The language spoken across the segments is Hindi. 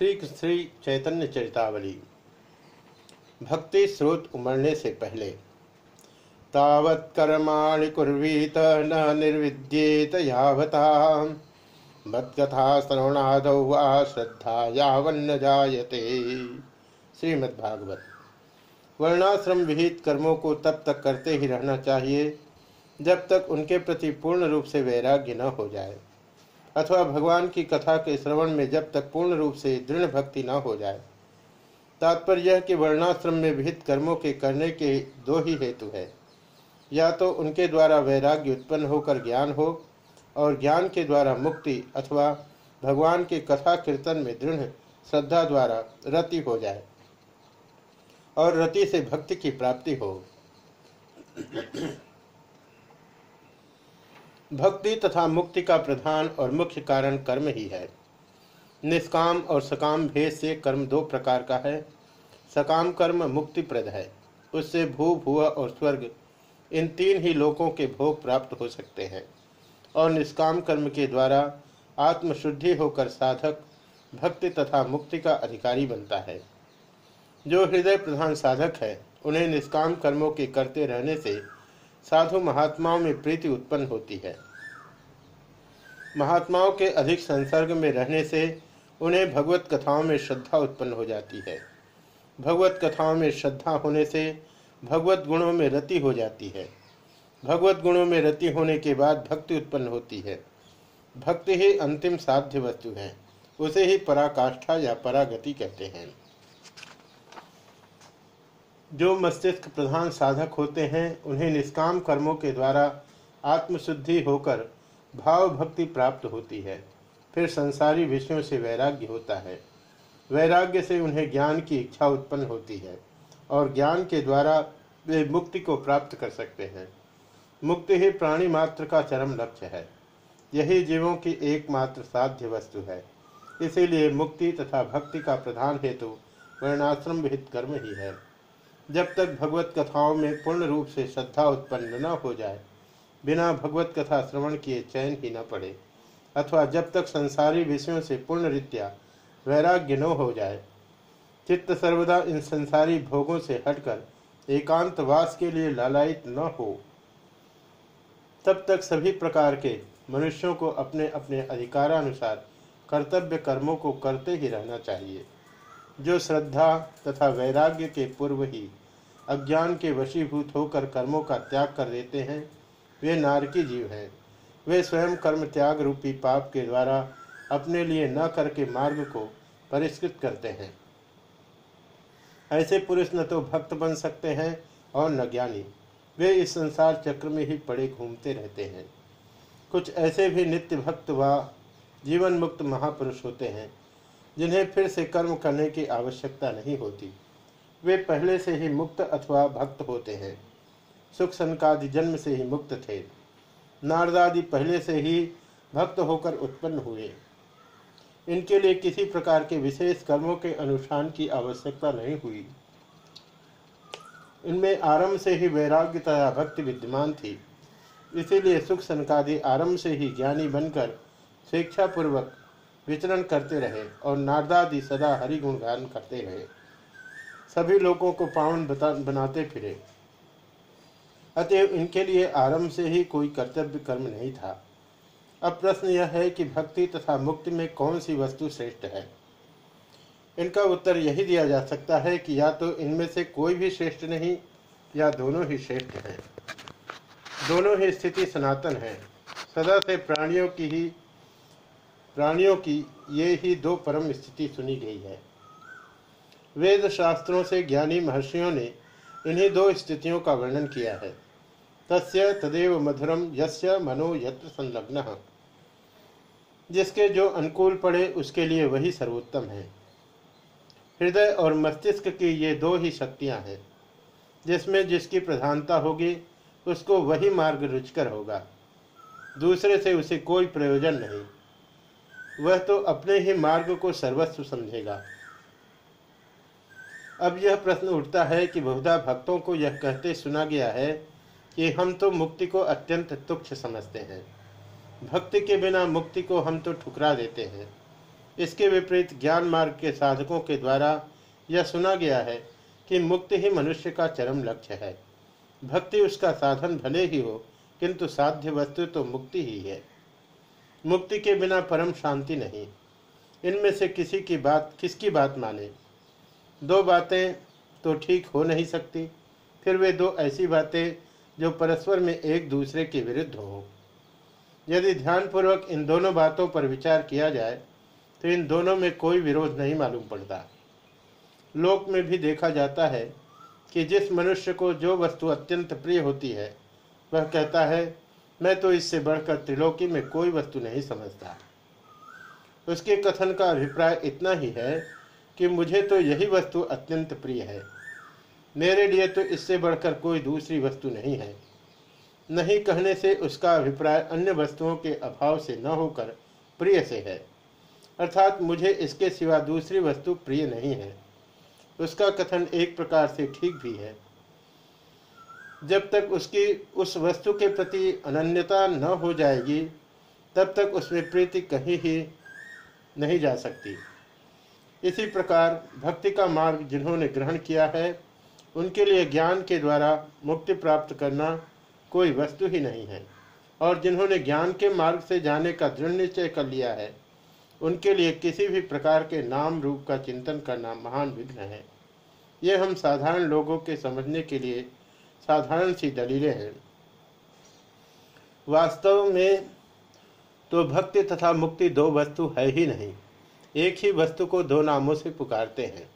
श्री श्री चैतन्य चरितावली। भक्ति स्रोत उमड़ने से पहले, तावत कर्माणि कुर्वीत न निर्विद्येत यावता। मत्कथा श्रवणादौ वा श्रद्धा यावन्न जायते। श्रीमद्भागवत। वर्णाश्रम विहित कर्मों को तब तक करते ही रहना चाहिए, जब तक उनके प्रति पूर्ण रूप से वैराग्य न हो जाए। अथवा भगवान की कथा के श्रवण में जब तक पूर्ण रूप से दृढ़ भक्ति न हो जाए। तात्पर्य यह कि वर्णाश्रम में विहित कर्मों के करने के दो ही हेतु है। या तो उनके द्वारा वैराग्य उत्पन्न होकर ज्ञान हो और ज्ञान के द्वारा मुक्ति अथवा भगवान के कथा कीर्तन में दृढ़ श्रद्धा द्वारा रति हो जाए और रति से भक्ति की प्राप्ति हो। भक्ति तथा मुक्ति का प्रधान और मुख्य कारण कर्म ही है। निष्काम और सकाम भेद से कर्म दो प्रकार का है। सकाम कर्म मुक्तिप्रद है। उससे भू, भुआ और स्वर्ग, इन तीन ही लोकों के भोग प्राप्त हो सकते हैं। और निष्काम कर्म के द्वारा आत्मशुद्धि होकर साधक, भक्ति तथा मुक्ति का अधिकारी बनता है। जो हृदय प्रधान साधक है, उन्हें निष्काम कर्मों के करते रहने से साधु महात्माओं में प्रीति उत्पन्न होती है। महात्माओं के अधिक संसर्ग में रहने से उन्हें भगवत कथाओं में श्रद्धा उत्पन्न हो जाती है। भगवत कथाओं में श्रद्धा होने से भगवत गुणों में रति हो जाती है। भगवत गुणों में रति होने के बाद भक्ति उत्पन्न होती है। भक्ति ही अंतिम साध्य वस्तु है। उसे ही पराकाष्ठा या परागति कहते हैं। जो मस्तिष्क प्रधान साधक होते हैं, उन्हें निष्काम कर्मों के द्वारा आत्मशुद्धि होकर भाव भक्ति प्राप्त होती है। फिर संसारी विषयों से वैराग्य होता है। वैराग्य से उन्हें ज्ञान की इच्छा उत्पन्न होती है और ज्ञान के द्वारा वे मुक्ति को प्राप्त कर सकते हैं। मुक्ति ही प्राणी मात्र का चरम लक्ष्य है। यही जीवों की एकमात्र साध्य वस्तु है। इसीलिए मुक्ति तथा भक्ति का प्रधान हेतु वर्णाश्रम विहित कर्म ही है। जब तक भगवत कथाओं में पूर्ण रूप से श्रद्धा उत्पन्न न हो जाए, बिना भगवत कथा श्रवण किए चैन ही न पड़े, अथवा जब तक संसारी विषयों से पूर्ण रीत्या वैराग्य न हो जाए, चित्त सर्वदा इन संसारी भोगों से हटकर एकांत वास के लिए लालायित न हो, तब तक सभी प्रकार के मनुष्यों को अपने अपने अधिकारानुसार कर्तव्य कर्मों को करते ही रहना चाहिए, जो श्रद्धा तथा वैराग्य के पूर्व ही अज्ञान के वशीभूत होकर कर्मों का त्याग कर देते हैं। वे नारकी जीव हैं। वे स्वयं कर्म त्याग रूपी पाप के द्वारा अपने लिए न करके मार्ग को परिष्कृत करते हैं। ऐसे पुरुष न तो भक्त बन सकते हैं और न ज्ञानी। वे इस संसार चक्र में ही पड़े घूमते रहते हैं। कुछ ऐसे भी नित्य भक्त व जीवन मुक्त महापुरुष होते हैं, जिन्हें फिर से कर्म करने की आवश्यकता नहीं होती। वे पहले से ही मुक्त अथवा भक्त होते हैं। सुख संकादि जन्म से ही मुक्त थे। नारदादि पहले से ही भक्त होकर उत्पन्न हुए। इनके लिए किसी प्रकार के विशेष कर्मों के अनुष्ठान की आवश्यकता नहीं हुई। इनमें आरंभ से ही वैराग्य तथा भक्ति विद्यमान थी। इसीलिए सुख संकादि आरंभ से ही ज्ञानी बनकर स्वेच्छापूर्वक विचरण करते रहे और नारदादि सदा हरि गुणगान करते रहे। सभी लोगों को पावन बनाते फिरे। अतएव इनके लिए आरंभ से ही कोई कर्तव्य कर्म नहीं था। अब प्रश्न यह है कि भक्ति तथा मुक्ति में कौन सी वस्तु श्रेष्ठ है? इनका उत्तर यही दिया जा सकता है कि या तो इनमें से कोई भी श्रेष्ठ नहीं, या दोनों ही श्रेष्ठ हैं। दोनों ही स्थिति सनातन है। सदा से प्राणियों की ही, प्राणियों की ये ही दो परम स्थिति सुनी गई है। वेद शास्त्रों से ज्ञानी महर्षियों ने इन्हीं दो स्थितियों का वर्णन किया है। तस्य तदेव मधुरम यस्य मनो यत्र संलग्न। जिसके जो अनुकूल पड़े उसके लिए वही सर्वोत्तम है। हृदय और मस्तिष्क की ये दो ही शक्तियाँ हैं। जिसमें जिसकी प्रधानता होगी, उसको वही मार्ग रुचकर होगा। दूसरे से उसे कोई प्रयोजन नहीं। वह तो अपने ही मार्ग को सर्वस्व समझेगा। अब यह प्रश्न उठता है कि बहुधा भक्तों को यह कहते सुना गया है कि हम तो मुक्ति को अत्यंत तुच्छ समझते हैं। भक्ति के बिना मुक्ति को हम तो ठुकरा देते हैं। इसके विपरीत ज्ञान मार्ग के साधकों के द्वारा यह सुना गया है कि मुक्ति ही मनुष्य का चरम लक्ष्य है। भक्ति उसका साधन भले ही हो, किंतु साध्य वस्तु तो मुक्ति ही है। मुक्ति के बिना परम शांति नहीं। इनमें से किसी की बात, किसकी बात माने? दो बातें तो ठीक हो नहीं सकती, फिर वे दो ऐसी बातें जो परस्पर में एक दूसरे के विरुद्ध हो। यदि ध्यानपूर्वक इन दोनों बातों पर विचार किया जाए तो इन दोनों में कोई विरोध नहीं मालूम पड़ता। लोक में भी देखा जाता है कि जिस मनुष्य को जो वस्तु अत्यंत प्रिय होती है, वह कहता है, मैं तो इससे बढ़कर त्रिलोकी में कोई वस्तु नहीं समझता। उसके कथन का अभिप्राय इतना ही है कि मुझे तो यही वस्तु अत्यंत प्रिय है। मेरे लिए तो इससे बढ़कर कोई दूसरी वस्तु नहीं है। नहीं कहने से उसका अभिप्राय अन्य वस्तुओं के अभाव से न होकर प्रिय से है। अर्थात मुझे इसके सिवा दूसरी वस्तु प्रिय नहीं है। उसका कथन एक प्रकार से ठीक भी है। जब तक उसकी उस वस्तु के प्रति अनन्यता न हो जाएगी, तब तक उसमें प्रीति कहीं ही नहीं जा सकती। इसी प्रकार भक्ति का मार्ग जिन्होंने ग्रहण किया है, उनके लिए ज्ञान के द्वारा मुक्ति प्राप्त करना कोई वस्तु ही नहीं है। और जिन्होंने ज्ञान के मार्ग से जाने का दृढ़ निश्चय कर लिया है, उनके लिए किसी भी प्रकार के नाम रूप का चिंतन करना महान विघ्न है। ये हम साधारण लोगों के समझने के लिए साधारण सी दलीलें हैं। वास्तव में तो भक्ति तथा मुक्ति दो वस्तु है ही नहीं। एक ही वस्तु को दो नामों से पुकारते हैं।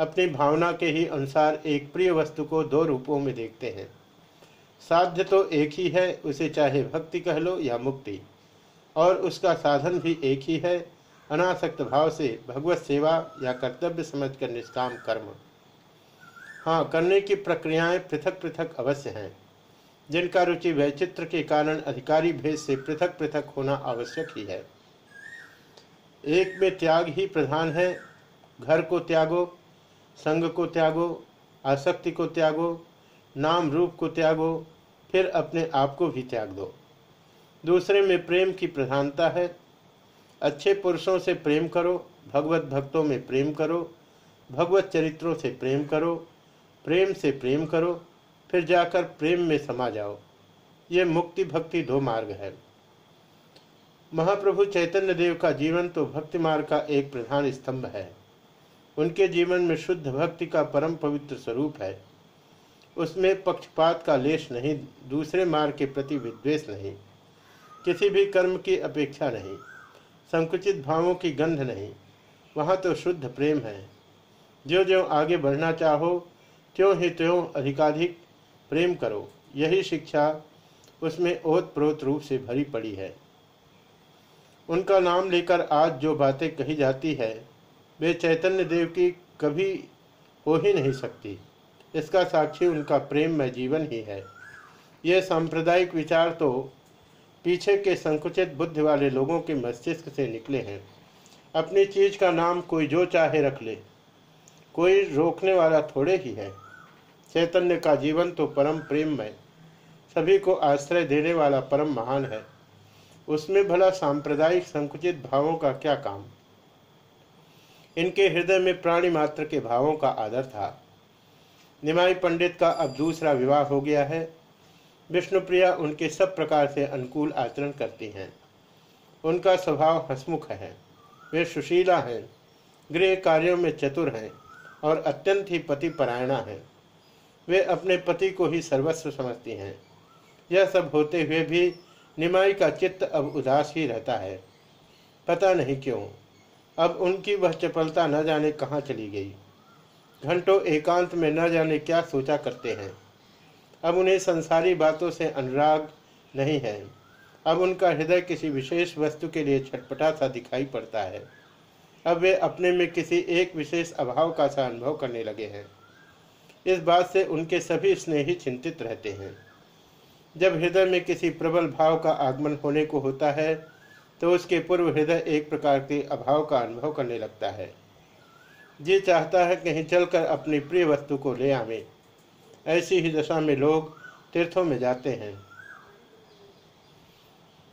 अपनी भावना के ही अनुसार एक प्रिय वस्तु को दो रूपों में देखते हैं। साध्य तो एक ही है, उसे चाहे भक्ति कह लो या मुक्ति। और उसका साधन भी एक ही है, अनासक्त भाव से भगवत सेवा या कर्तव्य समझकर निष्काम कर्म। हाँ करने की प्रक्रियाएँ पृथक पृथक अवश्य हैं। जिनका रुचि वैचित्र के कारण अधिकारी भेद से पृथक पृथक होना आवश्यक ही है। एक में त्याग ही प्रधान है। घर को त्यागो संग को त्यागो, आसक्ति को त्यागो, नाम रूप को त्यागो, फिर अपने आप को भी त्याग दो। दूसरे में प्रेम की प्रधानता है। अच्छे पुरुषों से प्रेम करो, भगवत भक्तों में प्रेम करो, भगवत चरित्रों से प्रेम करो, प्रेम से प्रेम करो, फिर जाकर प्रेम में समा जाओ। ये मुक्ति भक्ति दो मार्ग है। महाप्रभु चैतन्य देव का जीवन तो भक्ति मार्ग का एक प्रधान स्तंभ है। उनके जीवन में शुद्ध भक्ति का परम पवित्र स्वरूप है। उसमें पक्षपात का लेश नहीं, दूसरे मार्ग के प्रति विद्वेष नहीं, किसी भी कर्म की अपेक्षा नहीं, संकुचित भावों की गंध नहीं, वहाँ तो शुद्ध प्रेम है। जो जो आगे बढ़ना चाहो त्यों ही त्यों अधिकाधिक प्रेम करो, यही शिक्षा उसमें ओत प्रोत रूप से भरी पड़ी है। उनका नाम लेकर आज जो बातें कही जाती है, वे चैतन्य देव की कभी हो ही नहीं सकती। इसका साक्षी उनका प्रेम में जीवन ही है। यह सांप्रदायिक विचार तो पीछे के संकुचित बुद्धि वाले लोगों के मस्तिष्क से निकले हैं। अपनी चीज़ का नाम कोई जो चाहे रख ले। कोई रोकने वाला थोड़े ही है। चैतन्य का जीवन तो परम प्रेम में सभी को आश्रय देने वाला परम महान है। उसमें भला सांप्रदायिक संकुचित भावों का क्या काम? इनके हृदय में प्राणी मात्र के भावों का आदर था। निमाई पंडित का अब दूसरा विवाह हो गया है। विष्णुप्रिया उनके सब प्रकार से अनुकूल आचरण करती हैं। उनका स्वभाव हसमुख है। वे सुशीला हैं, गृह कार्यों में चतुर हैं और अत्यंत ही पति परायणा हैं। वे अपने पति को ही सर्वस्व समझती हैं। यह सब होते हुए भी निमाई का चित्त अब उदास ही रहता है। पता नहीं क्यों, अब उनकी वह चपलता न जाने कहाँ चली गई। घंटों एकांत में न जाने क्या सोचा करते हैं। अब उन्हें संसारी बातों से अनुराग नहीं है। अब उनका हृदय किसी विशेष वस्तु के लिए छटपटा सा दिखाई पड़ता है। अब वे अपने में किसी एक विशेष अभाव का सा अनुभव करने लगे हैं। इस बात से उनके सभी स्नेही चिंतित रहते हैं। जब हृदय में किसी प्रबल भाव का आगमन होने को होता है तो उसके पूर्व हृदय एक प्रकार के अभाव का अनुभव करने लगता है। जी चाहता है कहीं चलकर अपनी प्रिय वस्तु को ले आवे। ऐसी ही दशा में लोग तीर्थों में जाते हैं।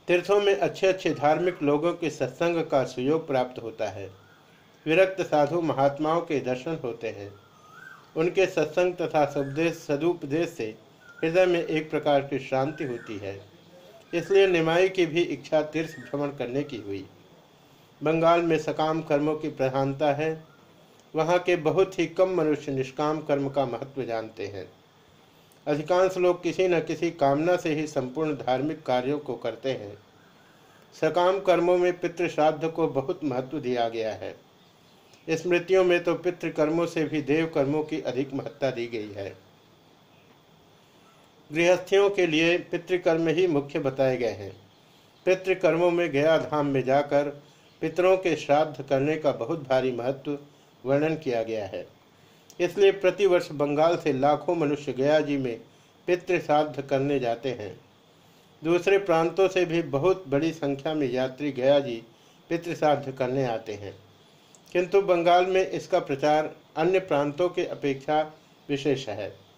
तीर्थों में अच्छे अच्छे धार्मिक लोगों के सत्संग का सुयोग प्राप्त होता है। विरक्त साधु महात्माओं के दर्शन होते हैं। उनके सत्संग तथा सदुपदेश से हृदय में एक प्रकार की शांति होती है। इसलिए निमाई की भी इच्छा तीर्थ भ्रमण करने की हुई। बंगाल में सकाम कर्मों की प्रधानता है। वहाँ के बहुत ही कम मनुष्य निष्काम कर्म का महत्व जानते हैं। अधिकांश लोग किसी न किसी कामना से ही संपूर्ण धार्मिक कार्यों को करते हैं। सकाम कर्मों में पितृश्राद्ध को बहुत महत्व दिया गया है। स्मृतियों में तो पितृकर्मों से भी देव कर्मों की अधिक महत्ता दी गई है। गृहस्थियों के लिए पितृकर्म ही मुख्य बताए गए हैं। पितृकर्मों में गया धाम में जाकर पितरों के श्राद्ध करने का बहुत भारी महत्व वर्णन किया गया है। इसलिए प्रतिवर्ष बंगाल से लाखों मनुष्य गया जी में पितृ श्राद्ध करने जाते हैं। दूसरे प्रांतों से भी बहुत बड़ी संख्या में यात्री गया जी पितृ श्राद्ध करने आते हैं। किंतु बंगाल में इसका प्रचार अन्य प्रांतों के अपेक्षा विशेष है।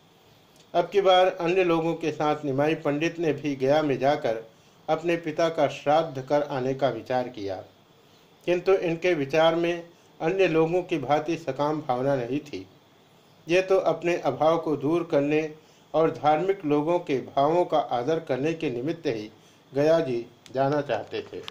अब की बार अन्य लोगों के साथ निमाई पंडित ने भी गया में जाकर अपने पिता का श्राद्ध कर आने का विचार किया। किंतु इनके विचार में अन्य लोगों की भांति सकाम भावना नहीं थी। ये तो अपने अभाव को दूर करने और धार्मिक लोगों के भावों का आदर करने के निमित्त ही गया जी जाना चाहते थे।